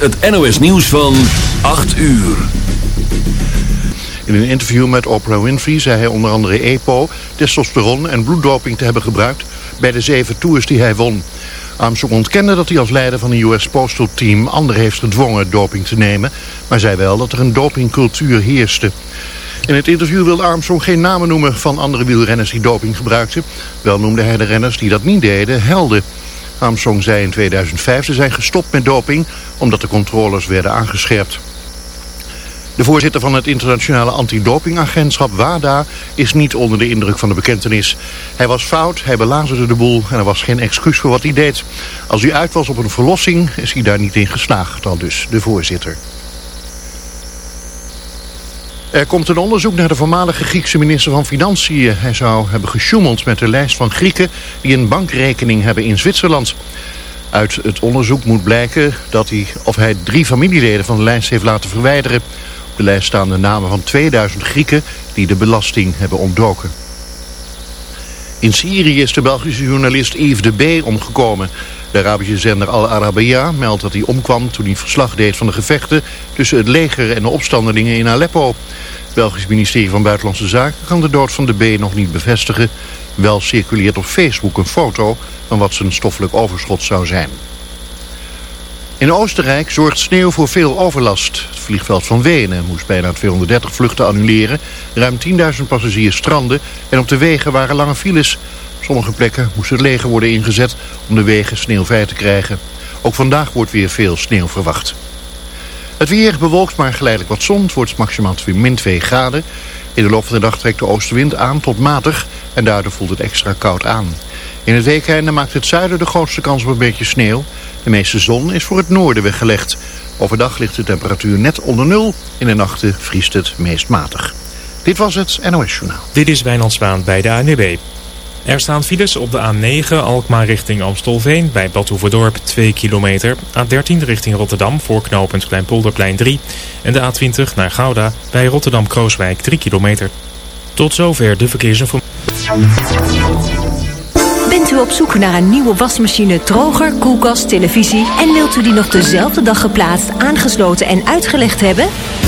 het NOS nieuws van 8 uur. In een interview met Oprah Winfrey zei hij onder andere EPO, testosteron en bloeddoping te hebben gebruikt bij de zeven tours die hij won. Armstrong ontkende dat hij als leider van een US Postal Team anderen heeft gedwongen doping te nemen, maar zei wel dat er een dopingcultuur heerste. In het interview wilde Armstrong geen namen noemen van andere wielrenners die doping gebruikten. Wel noemde hij de renners die dat niet deden helden. Armstrong zei in 2005 ze zijn gestopt met doping omdat de controles werden aangescherpt. De voorzitter van het internationale antidopingagentschap WADA is niet onder de indruk van de bekentenis. Hij was fout, hij belazerde de boel en er was geen excuus voor wat hij deed. Als hij uit was op een verlossing is hij daar niet in geslaagd, al dus de voorzitter. Er komt een onderzoek naar de voormalige Griekse minister van Financiën. Hij zou hebben gesjoemeld met de lijst van Grieken die een bankrekening hebben in Zwitserland. Uit het onderzoek moet blijken dat hij, of hij drie familieleden van de lijst heeft laten verwijderen. Op de lijst staan de namen van 2000 Grieken die de belasting hebben ontdoken. In Syrië is de Belgische journalist Yves de B. omgekomen. De Arabische zender Al Arabiya meldt dat hij omkwam toen hij verslag deed van de gevechten tussen het leger en de opstandelingen in Aleppo. Het Belgisch ministerie van Buitenlandse Zaken kan de dood van de B nog niet bevestigen. Wel circuleert op Facebook een foto van wat zijn stoffelijk overschot zou zijn. In Oostenrijk zorgt sneeuw voor veel overlast. Het vliegveld van Wenen moest bijna 230 vluchten annuleren. Ruim 10.000 passagiers stranden en op de wegen waren lange files. Sommige plekken moest het leger worden ingezet om de wegen sneeuwvrij te krijgen. Ook vandaag wordt weer veel sneeuw verwacht. Het weer bewolkt maar geleidelijk wat zon. Het wordt maximaal min 2 graden. In de loop van de dag trekt de oostenwind aan tot matig en daardoor voelt het extra koud aan. In het weekende maakt het zuiden de grootste kans op een beetje sneeuw. De meeste zon is voor het noorden weggelegd. Overdag ligt de temperatuur net onder nul. In de nachten vriest het meest matig. Dit was het NOS Journaal. Dit is Wijnand Zwaan bij de ANWB. Er staan files op de A9 Alkmaar richting Amstelveen bij Bad 2 kilometer. A13 richting Rotterdam voor knooppunt Kleinpolderplein 3. En de A20 naar Gouda bij Rotterdam-Krooswijk 3 kilometer. Tot zover de verkeersinformatie. Bent u op zoek naar een nieuwe wasmachine, droger, koelkast, televisie... en wilt u die nog dezelfde dag geplaatst, aangesloten en uitgelegd hebben?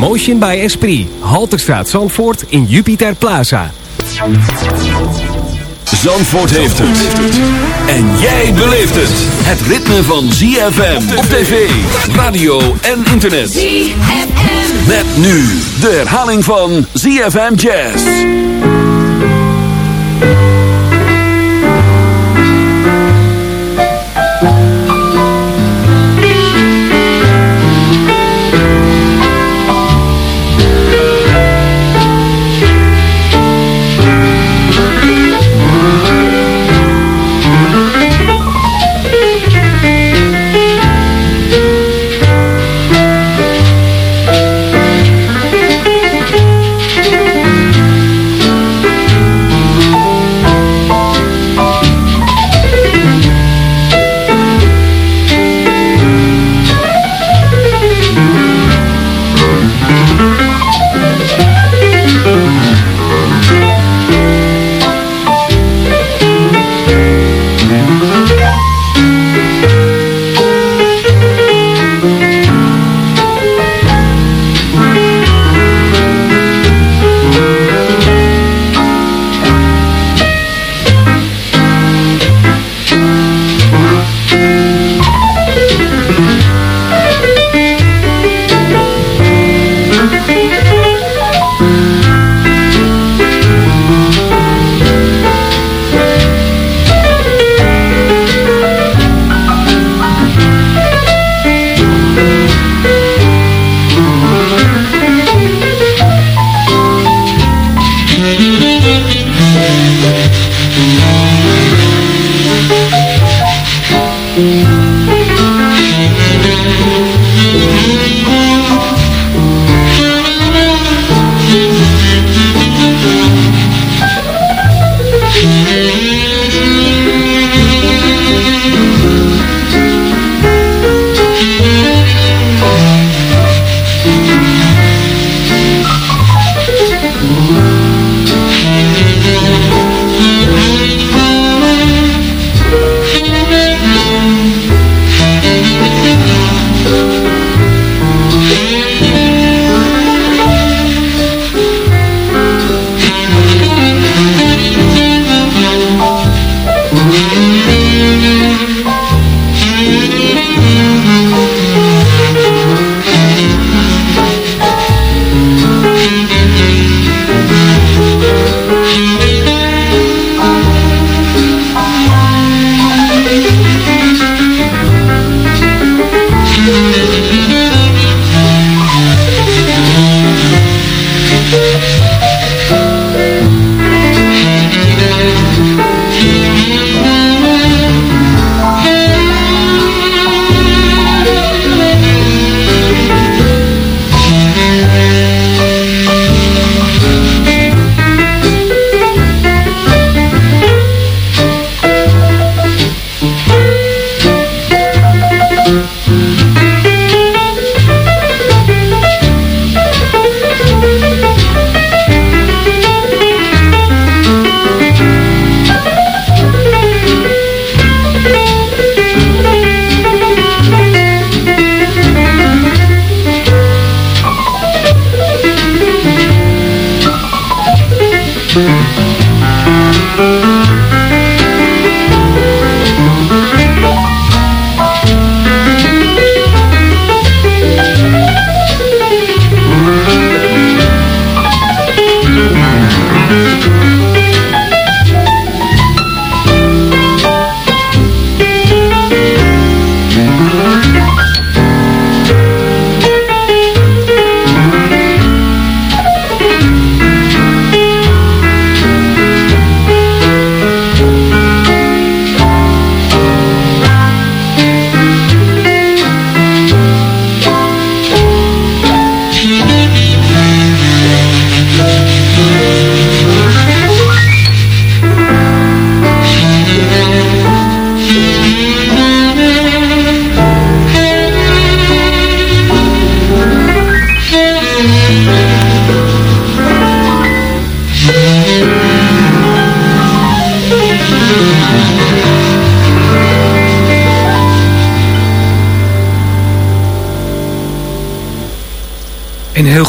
Emotion by Esprit. Halterstraat Zandvoort in Jupiter Plaza. Zandvoort heeft het. En jij beleeft het. Het ritme van ZFM op tv, radio en internet. ZFM. Met nu de herhaling van ZFM Jazz.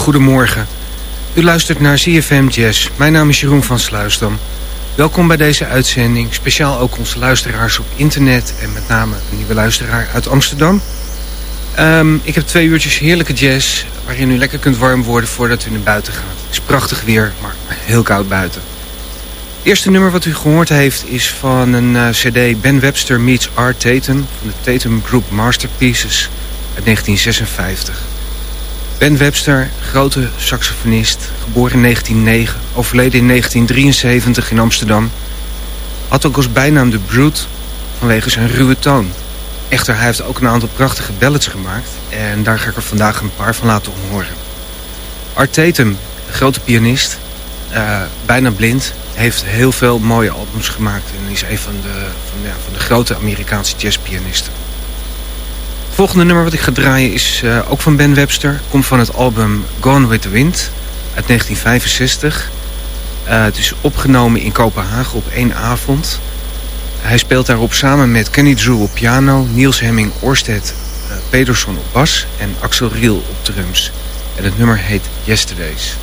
Goedemorgen. U luistert naar CFM Jazz. Mijn naam is Jeroen van Sluisdam. Welkom bij deze uitzending. Speciaal ook onze luisteraars op internet en met name een nieuwe luisteraar uit Amsterdam. Ehm, ik heb twee uurtjes heerlijke jazz waarin u lekker kunt warm worden voordat u naar buiten gaat. Het is prachtig weer, maar heel koud buiten. Het eerste nummer wat u gehoord heeft is van een eh, cd Ben Webster Meets Art Tatum van de Tatum Group Masterpieces uit 1956. Ben Webster, grote saxofonist, geboren in 1909, overleden in 1973 in Amsterdam. Had ook als bijnaam de Brute vanwege zijn ruwe toon. Echter, hij heeft ook een aantal prachtige ballads gemaakt en daar ga ik er vandaag een paar van laten horen. Art Tatum, grote pianist, uh, bijna blind, heeft heel veel mooie albums gemaakt en is een van de, van, ja, van de grote Amerikaanse jazzpianisten. Het volgende nummer wat ik ga draaien is uh, ook van Ben Webster. Komt van het album Gone with the Wind uit 1965. Uh, het is opgenomen in Kopenhagen op één avond. Hij speelt daarop samen met Kenny Drew op piano, Niels Hemming Orsted uh, Pedersen op bas en Axel Riel op drums. En het nummer heet Yesterdays.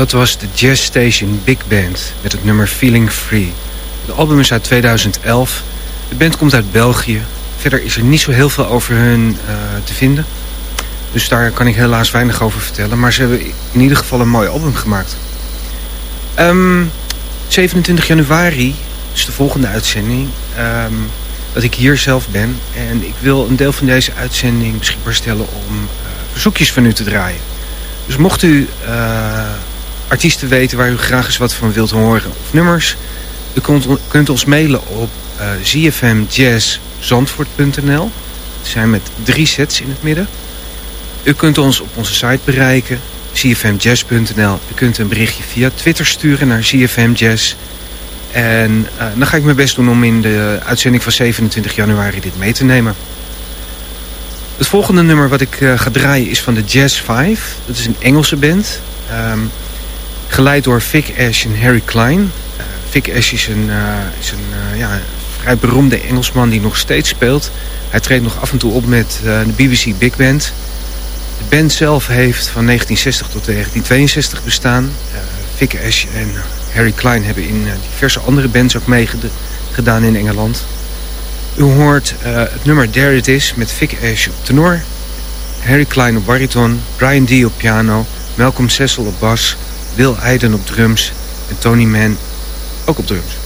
Dat was de Jazz Station Big Band met het nummer Feeling Free. De album is uit 2011. De band komt uit België. Verder is er niet zo heel veel over hun uh, te vinden. Dus daar kan ik helaas weinig over vertellen. Maar ze hebben in ieder geval een mooi album gemaakt. Um, 27 januari is de volgende uitzending. Um, dat ik hier zelf ben. En ik wil een deel van deze uitzending beschikbaar stellen om uh, verzoekjes van u te draaien. Dus mocht u uh, artiesten weten waar u graag eens wat van wilt horen of nummers... u kunt, kunt ons mailen op uh, zfmjazzzandvoort.nl. Het zijn met drie sets in het midden. U kunt ons op onze site bereiken, cfmjazz.nl. U kunt een berichtje via Twitter sturen naar cfmjazz. En uh, dan ga ik mijn best doen om in de uitzending van 27 januari dit mee te nemen. Het volgende nummer wat ik uh, ga draaien is van de Jazz 5. Dat is een Engelse band. Um, geleid door Vic Ash en Harry Klein. Uh, Vic Ash is een, is een ja, vrij beroemde Engelsman die nog steeds speelt. Hij treedt nog af en toe op met de BBC Big Band. De band zelf heeft van 1960 tot 1962 bestaan. Vic Ash en Harry Klein hebben in diverse andere bands ook meegedaan in Engeland. U hoort het nummer There It Is met Vic Ash op tenor, Harry Klein op bariton, Brian D op piano, Malcolm Cecil op bas, Will Eiden op drums en Tony Mann ook op drums.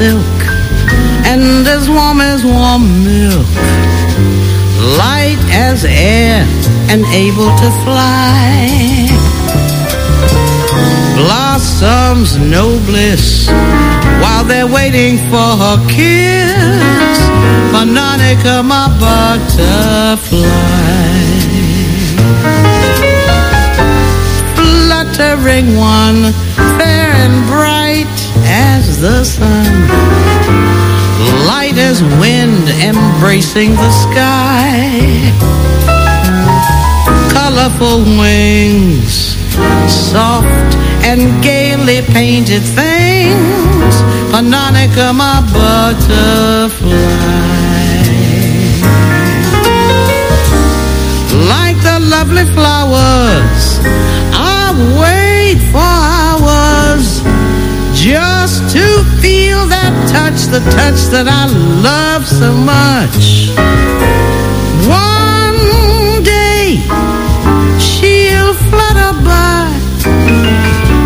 As warm as warm milk, light as air and able to fly. Blossoms no bliss while they're waiting for her kiss. Monica, my butterfly. Fluttering one, fair and bright the sun. Light as wind embracing the sky. Colorful wings, soft and gaily painted things. Monica, my butterfly. Like the lovely flowers, I wait for just to feel that touch, the touch that I love so much. One day she'll flutter by.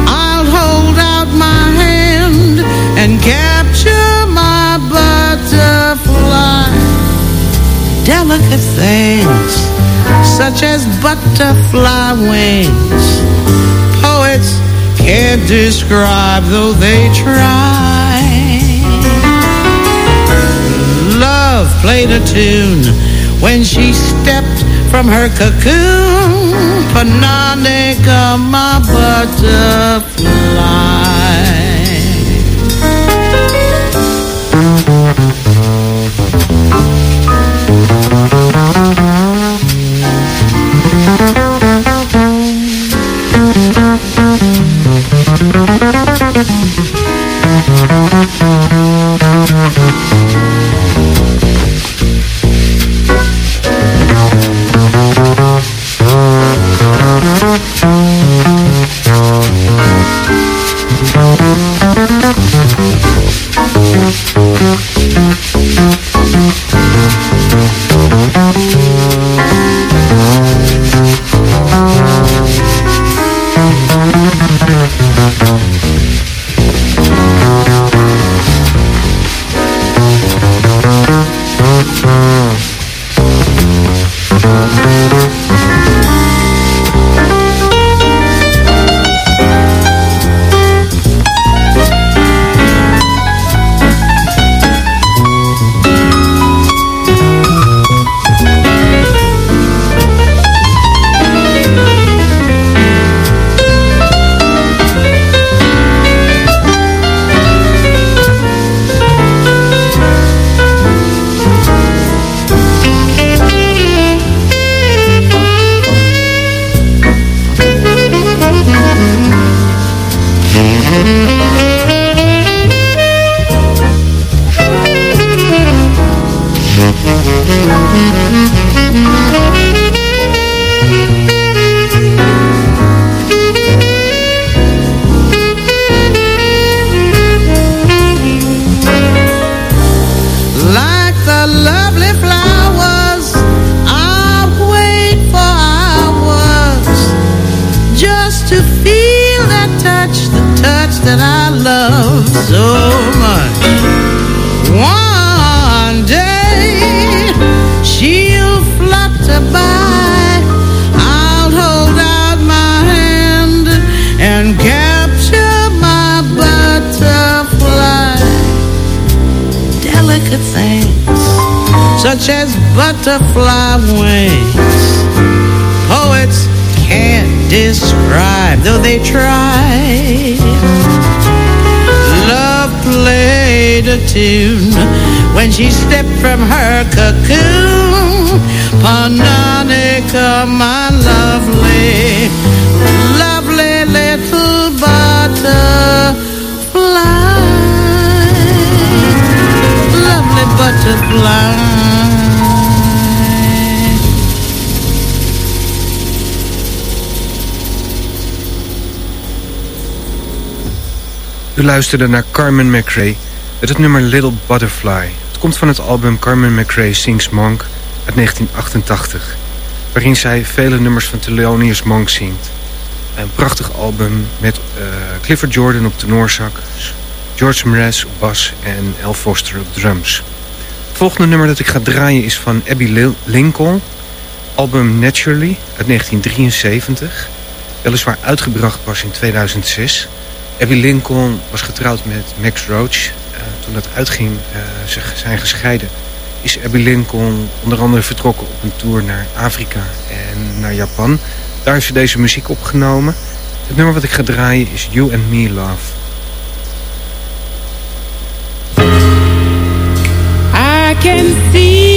I'll hold out my hand and capture my butterfly. Delicate things such as butterfly wings. Can't describe though they try. Love played a tune when she stepped from her cocoon. Pananica, my Like love so much. One day she'll flutter by. I'll hold out my hand and capture my butterfly delicate things such as butterfly wings. Poets can't describe, though they try. A tune when she stepped from her cocoon. Pananica, my lovely, lovely little butterfly. Lovely butterfly. U luisterde naar Carmen McRae met het nummer Little Butterfly. Het komt van het album Carmen McRae Sings Monk uit 1988... waarin zij vele nummers van Thelonious Monk zingt. Een prachtig album met eh, Clifford Jordan op tenorsax... George Mraz op bas en El Foster op drums. Het volgende nummer dat ik ga draaien is van Abby Lincoln... album Naturally uit 1973... Weliswaar uitgebracht pas in 2006. Abby Lincoln was getrouwd met Max Roach, toen dat uitging, eh, ze zijn gescheiden. Is Abby Lincoln onder andere vertrokken op een tour naar Afrika en naar Japan. Daar is ze deze muziek opgenomen. Het nummer wat ik ga draaien is You and Me Love. I can see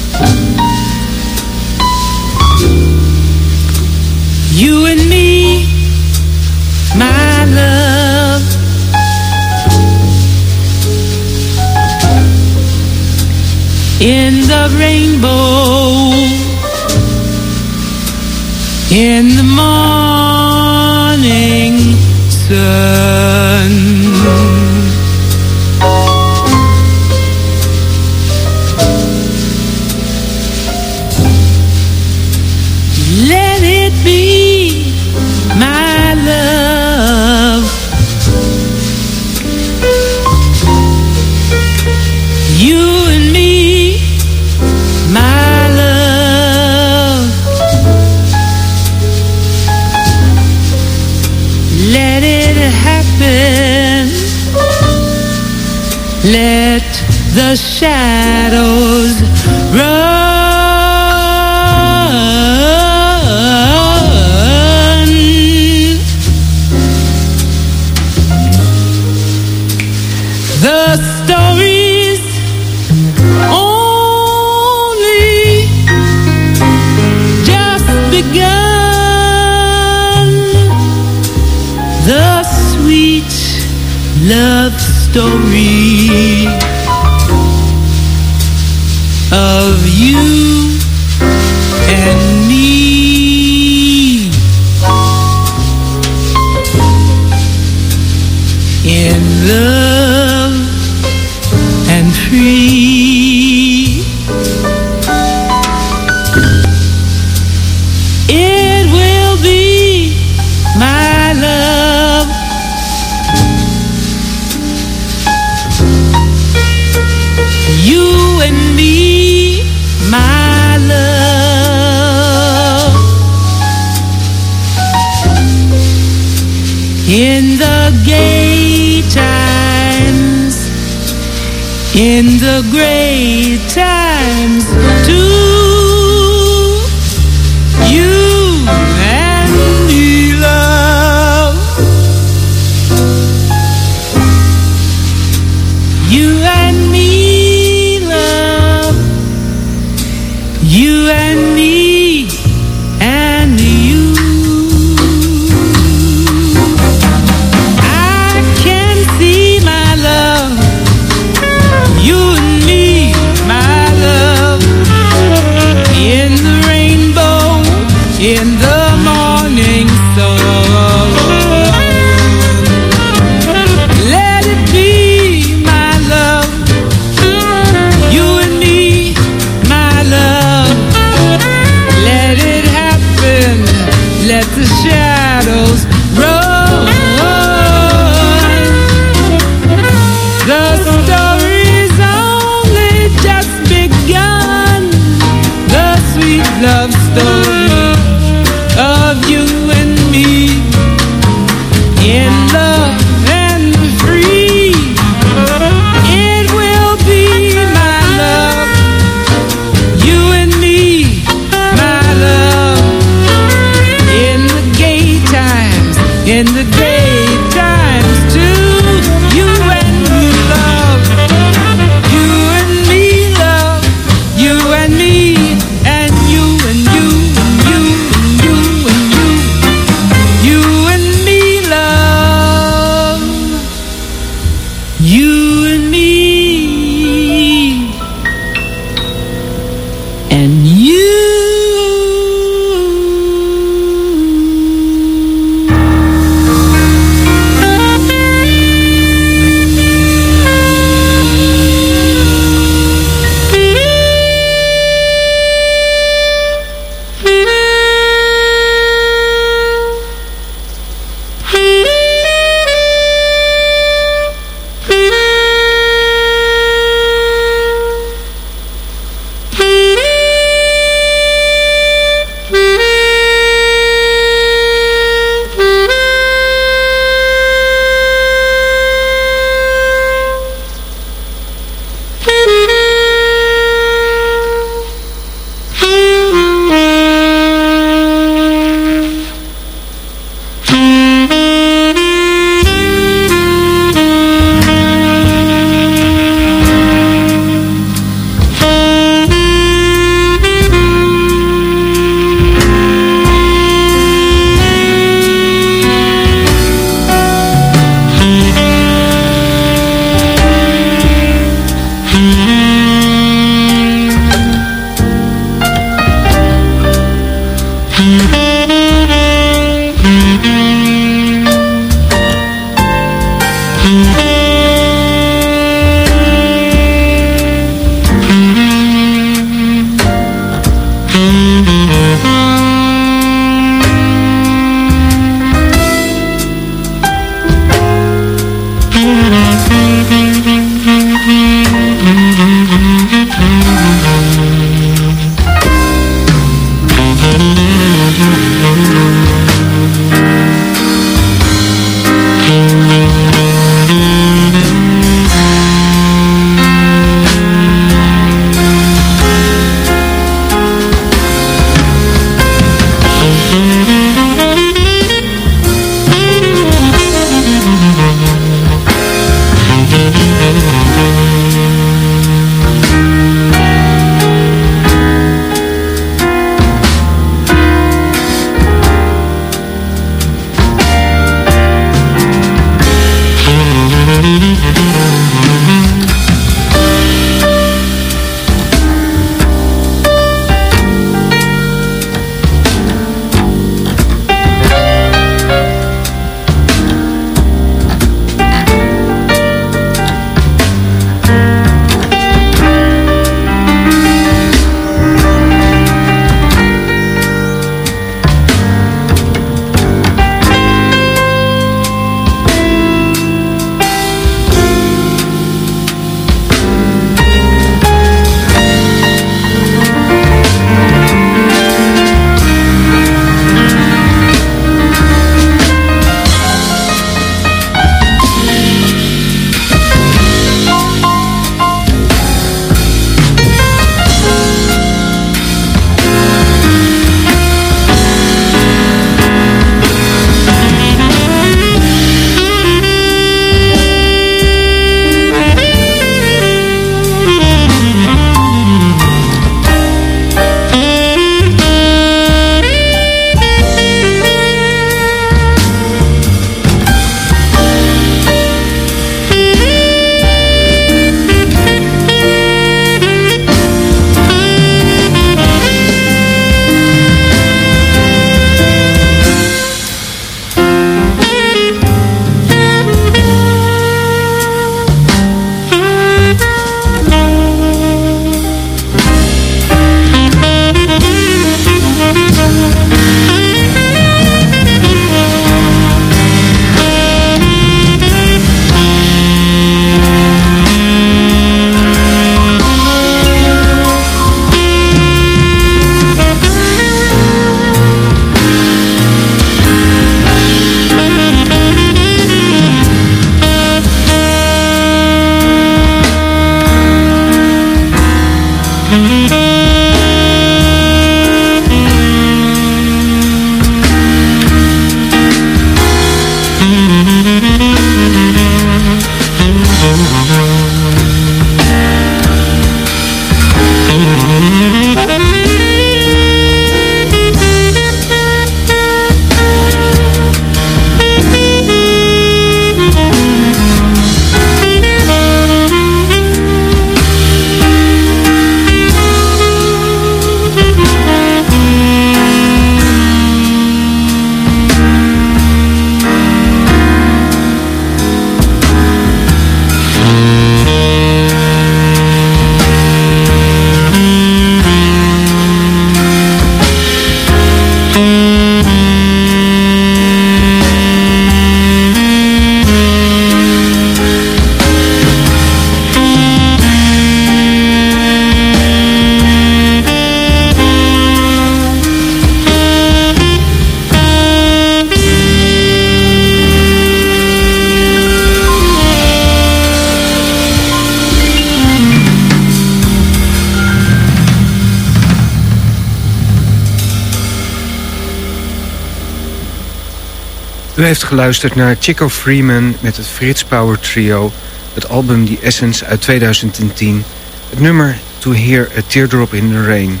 heeft geluisterd naar Chico Freeman met het Frits Power Trio. Het album The Essence uit 2010. Het nummer To Hear a Teardrop in the Rain.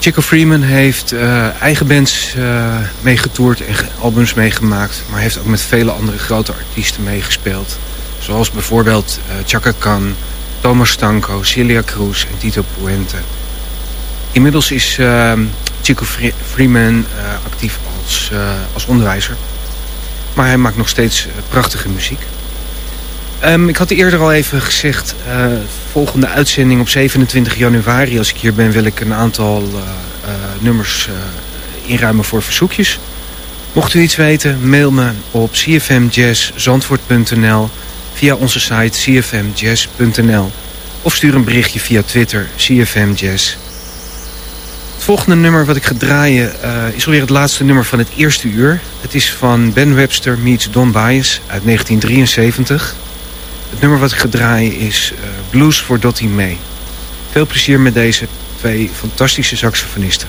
Chico Freeman heeft eh, eigen bands uh, meegetoerd en albums meegemaakt. Maar heeft ook met vele andere grote artiesten meegespeeld. Zoals bijvoorbeeld uh, Chaka Khan, Thomas Stanko, Celia Cruz en Tito Puente. Inmiddels is Chico Freeman actief als, als onderwijzer. Maar hij maakt nog steeds prachtige muziek. Um, ik had eerder al even gezegd... Uh, volgende uitzending op 27 januari, als ik hier ben... wil ik een aantal eh, nummers eh, inruimen voor verzoekjes. Mocht u iets weten, mail me op cfmjazzzandvoort.nl via onze site cfmjazz.nl of stuur een berichtje via Twitter cfmjazz. Het volgende nummer wat ik ga draaien eh, is alweer het laatste nummer van het eerste uur. Het is van Ben Webster meets Don Bias uit 1973. Het nummer wat ik ga draaien is eh, Blues voor Dottie May. Veel plezier met deze twee fantastische saxofonisten.